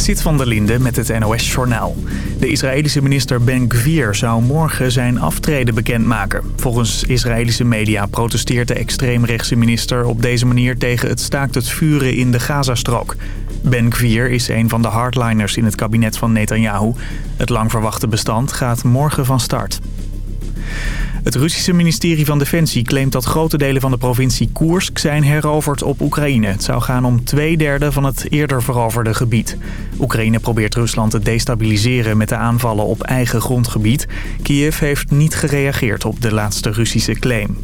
Zit van der Linde met het NOS-journaal. De Israëlische minister Ben Gvir zou morgen zijn aftreden bekendmaken. Volgens Israëlische media protesteert de extreemrechtse minister op deze manier tegen het staakt het vuren in de Gazastrook. Ben Gvir is een van de hardliners in het kabinet van Netanyahu. Het lang verwachte bestand gaat morgen van start. Het Russische ministerie van Defensie claimt dat grote delen van de provincie Koersk zijn heroverd op Oekraïne. Het zou gaan om twee derde van het eerder veroverde gebied. Oekraïne probeert Rusland te destabiliseren met de aanvallen op eigen grondgebied. Kiev heeft niet gereageerd op de laatste Russische claim.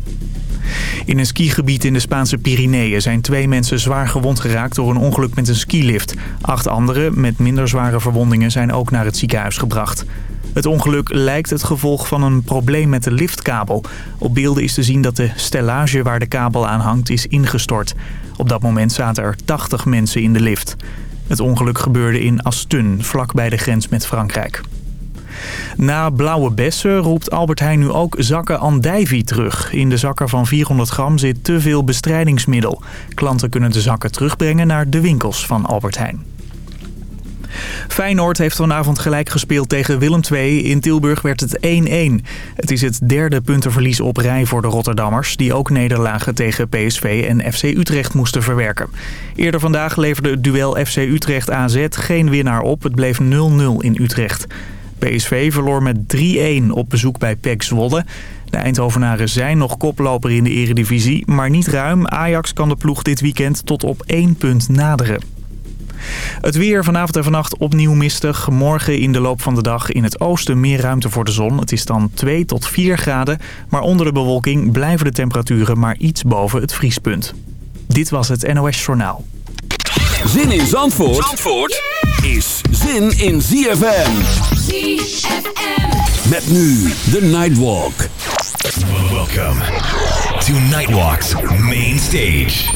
In een skigebied in de Spaanse Pyreneeën zijn twee mensen zwaar gewond geraakt door een ongeluk met een skilift. Acht anderen met minder zware verwondingen zijn ook naar het ziekenhuis gebracht. Het ongeluk lijkt het gevolg van een probleem met de liftkabel. Op beelden is te zien dat de stellage waar de kabel aan hangt is ingestort. Op dat moment zaten er 80 mensen in de lift. Het ongeluk gebeurde in Astun, vlak bij de grens met Frankrijk. Na blauwe bessen roept Albert Heijn nu ook zakken andijvie terug. In de zakken van 400 gram zit te veel bestrijdingsmiddel. Klanten kunnen de zakken terugbrengen naar de winkels van Albert Heijn. Feyenoord heeft vanavond gelijk gespeeld tegen Willem II. In Tilburg werd het 1-1. Het is het derde puntenverlies op rij voor de Rotterdammers... die ook nederlagen tegen PSV en FC Utrecht moesten verwerken. Eerder vandaag leverde het duel FC Utrecht-AZ geen winnaar op. Het bleef 0-0 in Utrecht. PSV verloor met 3-1 op bezoek bij PEC Zwolle. De Eindhovenaren zijn nog koploper in de eredivisie, maar niet ruim. Ajax kan de ploeg dit weekend tot op één punt naderen. Het weer vanavond en vannacht opnieuw mistig. Morgen in de loop van de dag in het oosten meer ruimte voor de zon. Het is dan 2 tot 4 graden. Maar onder de bewolking blijven de temperaturen maar iets boven het vriespunt. Dit was het NOS Journaal. Zin in Zandvoort, Zandvoort is zin in ZFM. ZFM. Met nu de Nightwalk. Welcome to Nightwalk's main stage.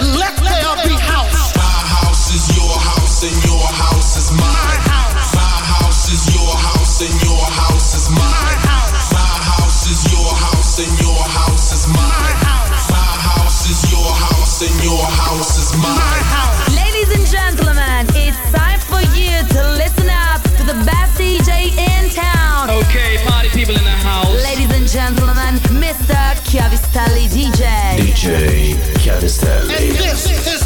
DJ. DJ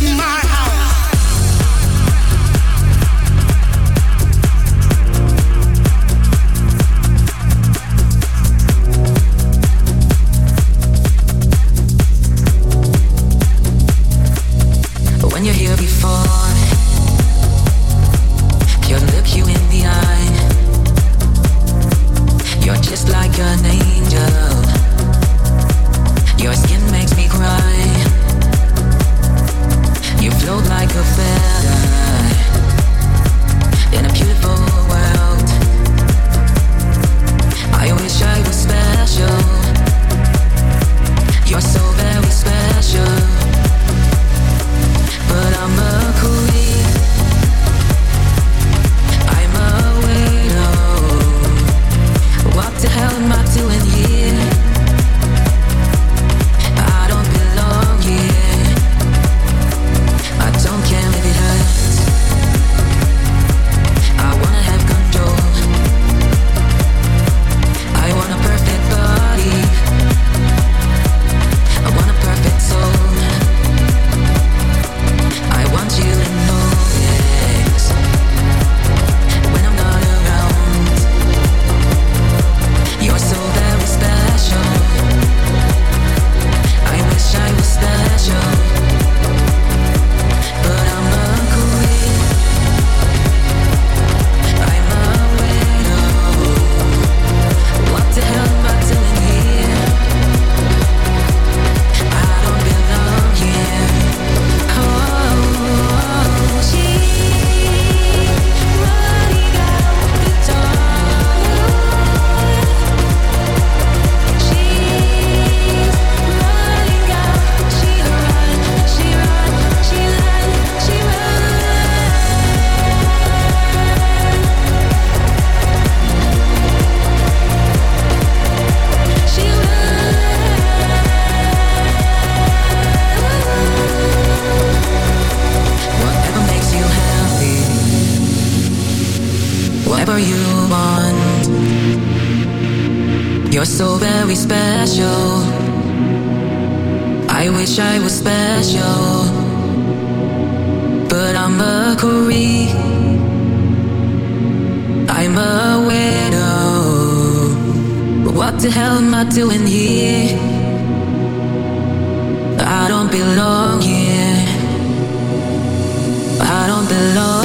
I'm a widow. What the hell am I doing here? I don't belong here. I don't belong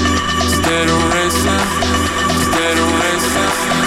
instead of They don't racing.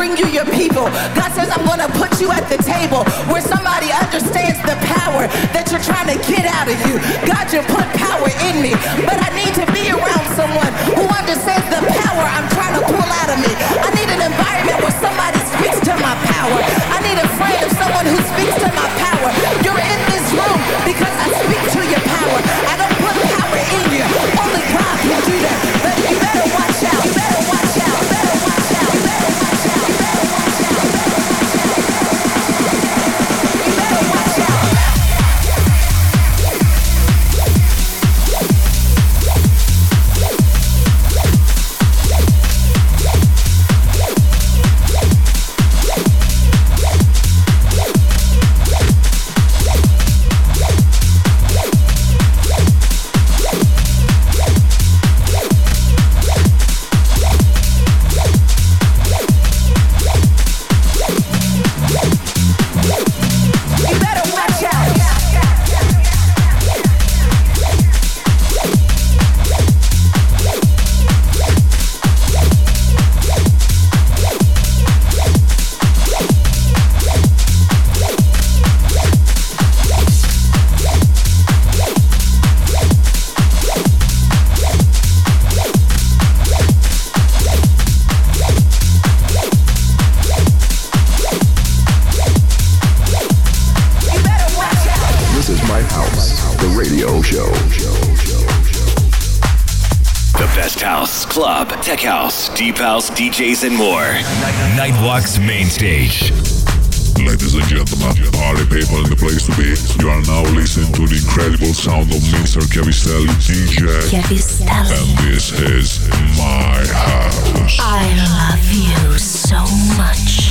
Bring you your people. God says, I'm going to put you at the table where somebody understands the power that you're trying to get out of you. God, you put power in me, but I need to be around someone who understands the power I'm trying to pull out of me. I need an environment where somebody speaks to my power. I need a friend of someone who my house, the radio show. The best house, club, tech house, deep house, DJs, and more. Nightwalk's main stage. Ladies and gentlemen, party people in the place to be. You are now listening to the incredible sound of Mr. Chiavistelli DJ. Chiavistelli. And this is my house. I love you so much.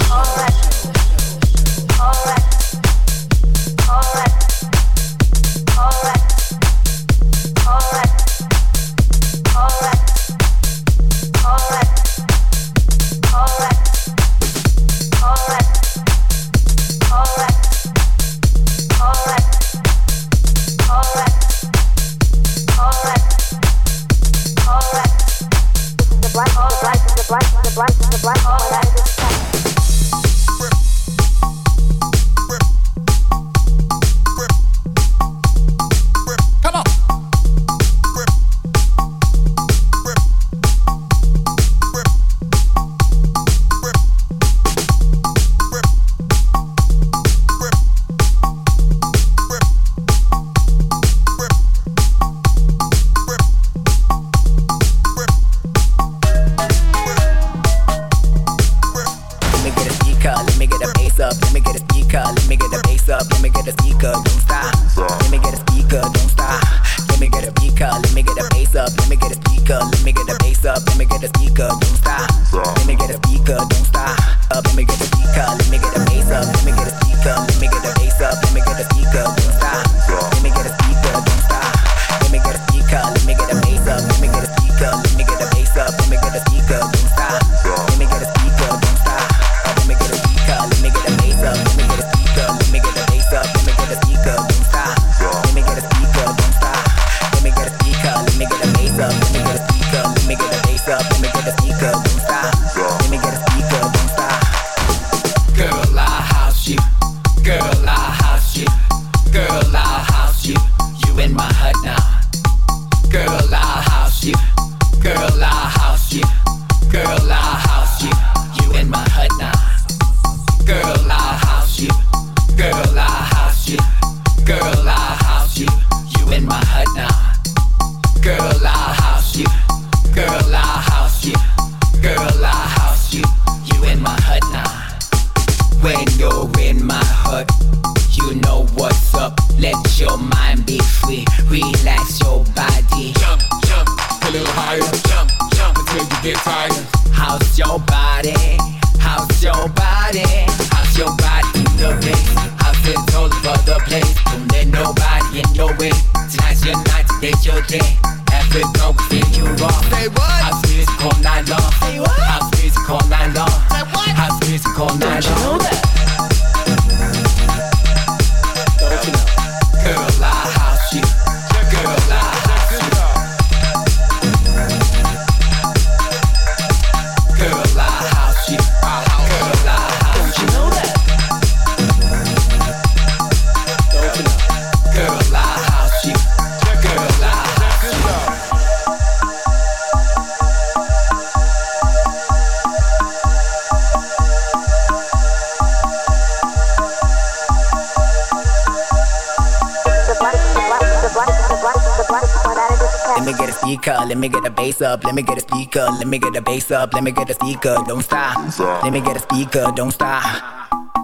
up, let me get a speaker, let me get a bass up, let me get a speaker, don't stop. Let me get a speaker, don't stop.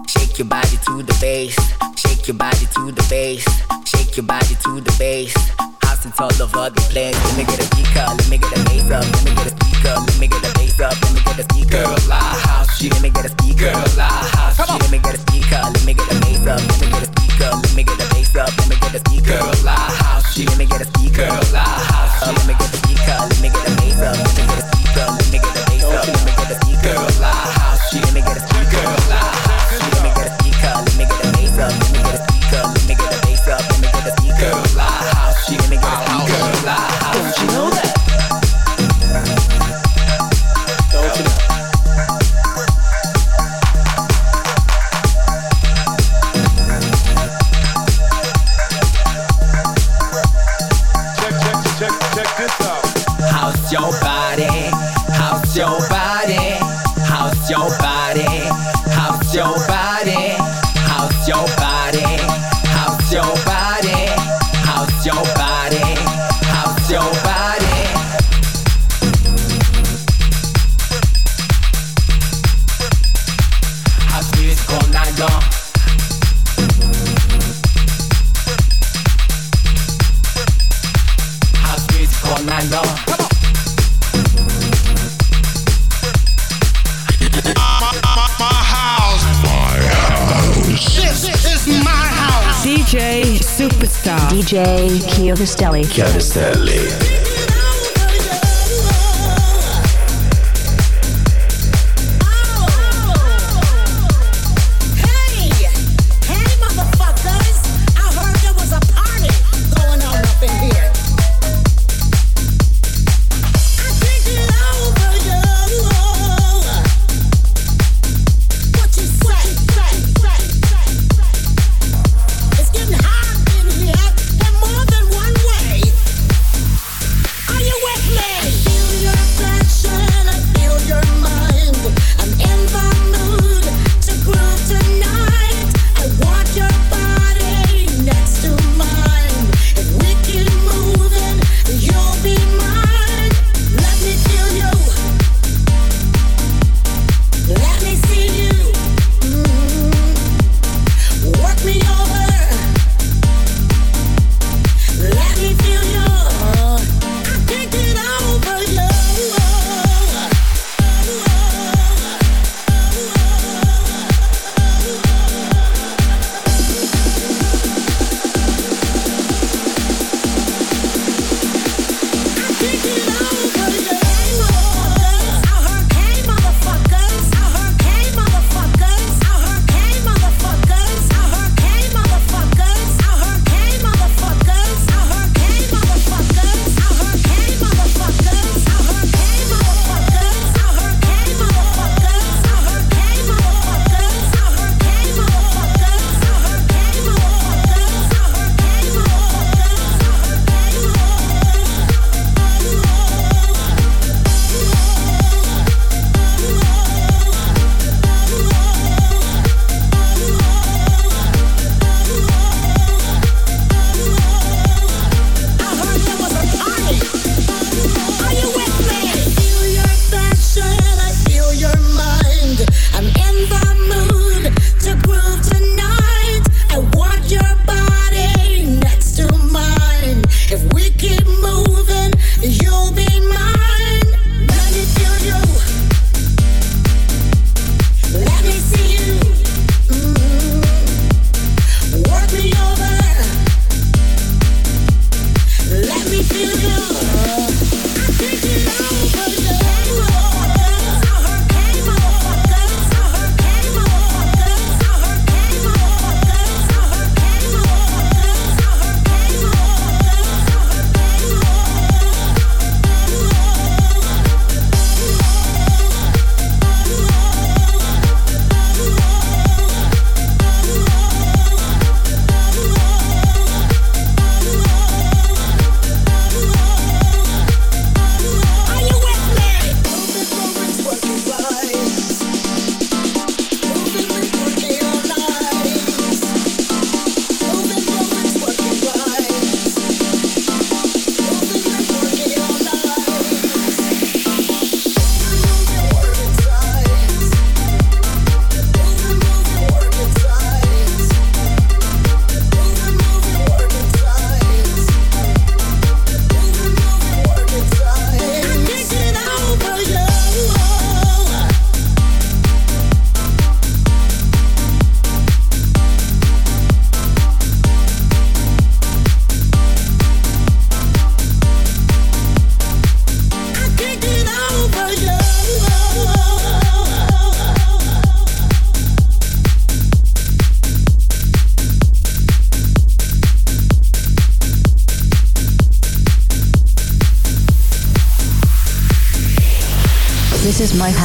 Shake your body to the bass, shake your body to the bass, shake your body to the bass. House it's all over the place. Let me get a speaker, let me get a bass up, let me get a speaker, let me get a bass up, let me get a speaker. Girl, I house, she let me get a speaker. Girl, I house, she let me get a speaker, let me get a bass up, let me get a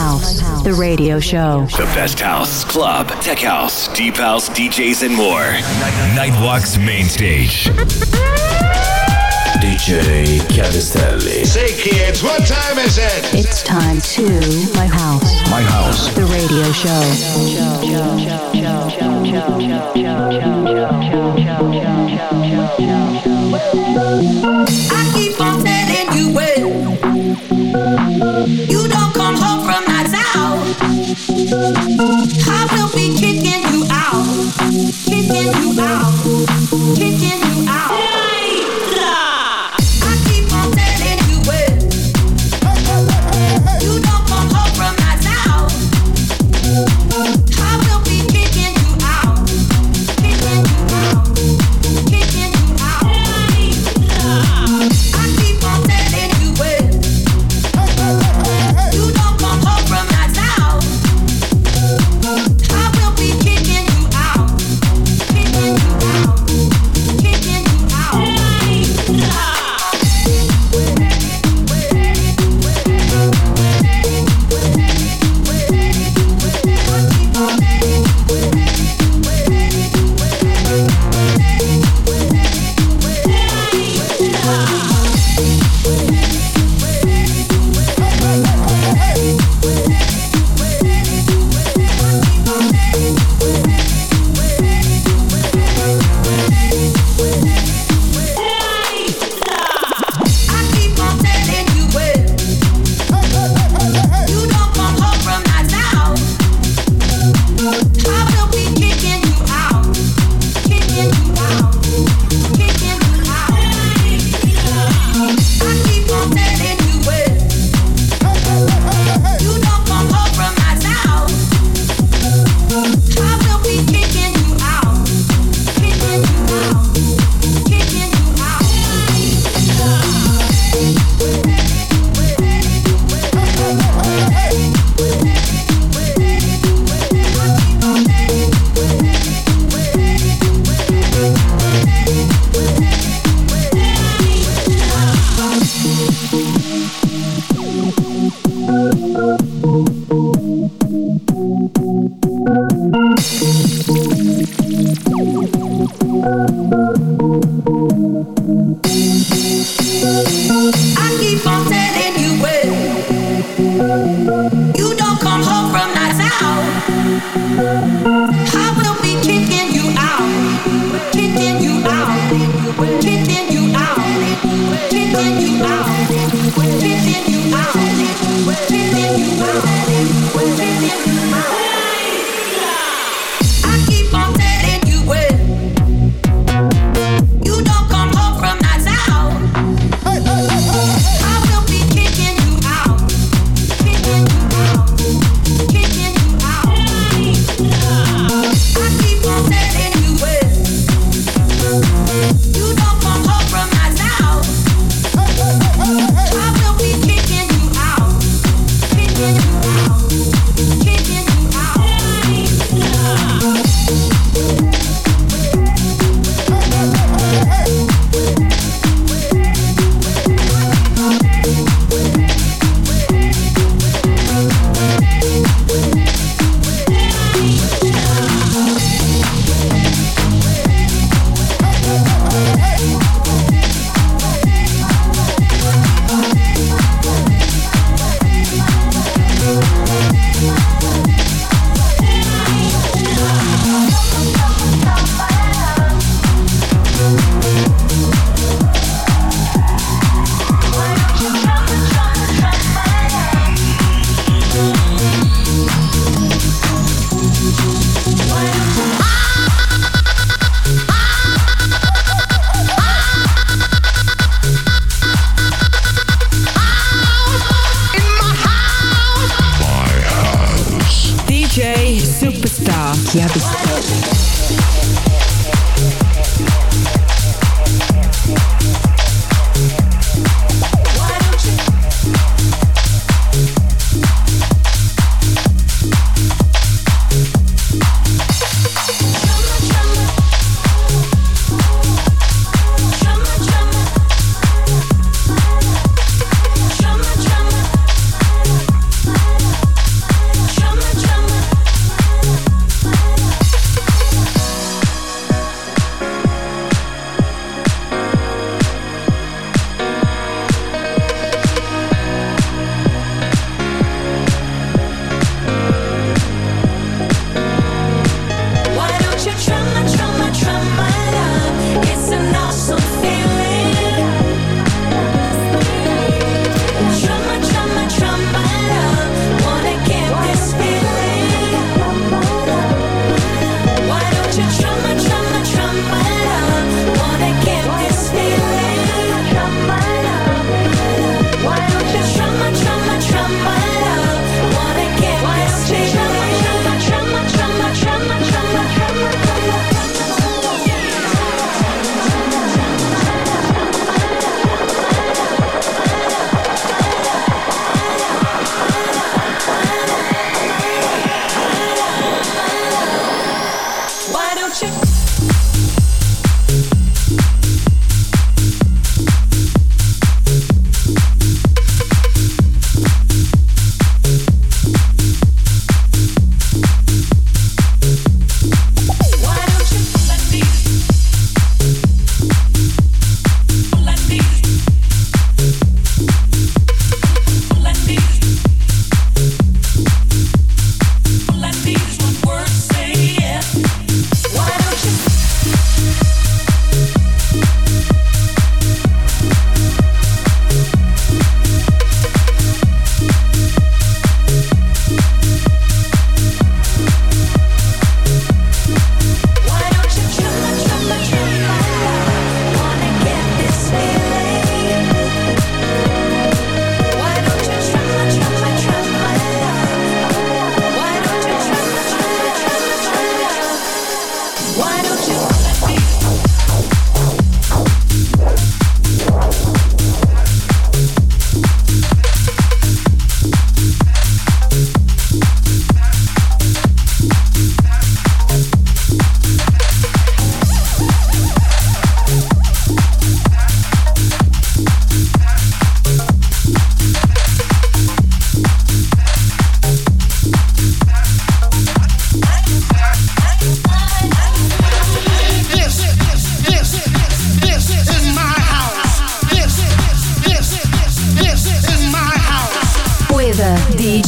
house, the radio show. The best house, club, tech house, deep house, DJs, and more. Nightwalk's main stage. DJ Chiavistelli. Say, kids, what time is it? It's time to my house, My house. the radio show. I keep on telling you well. You don't come home from kicking you out, kicking you out, kicking you out.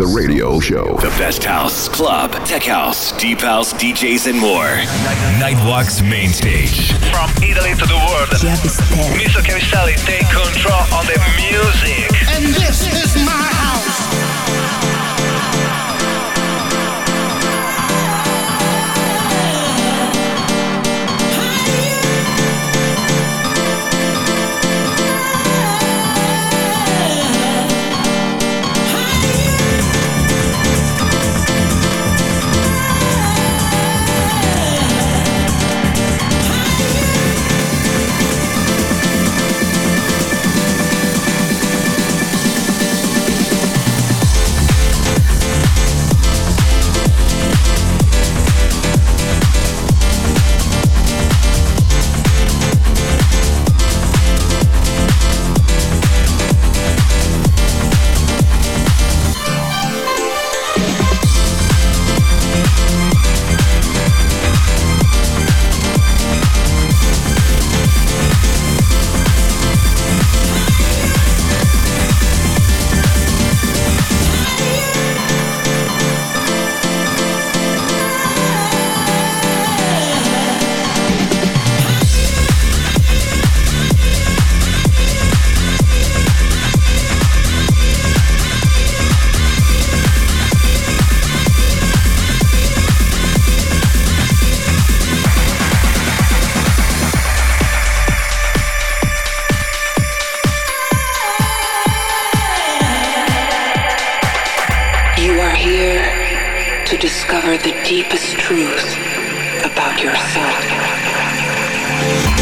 The radio show. The best house, club, tech house, deep house, DJs, and more. Nightwalk's main stage. From Italy to the world, Mr. Chiavistelli take control on the music. And this is my discover the deepest truth about yourself.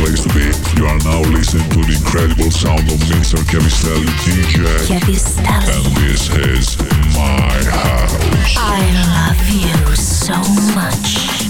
place to be. You are now listening to the incredible sound of Mr. Chiavistelli DJ. Chiavistelli. And this is my house. I love you so much.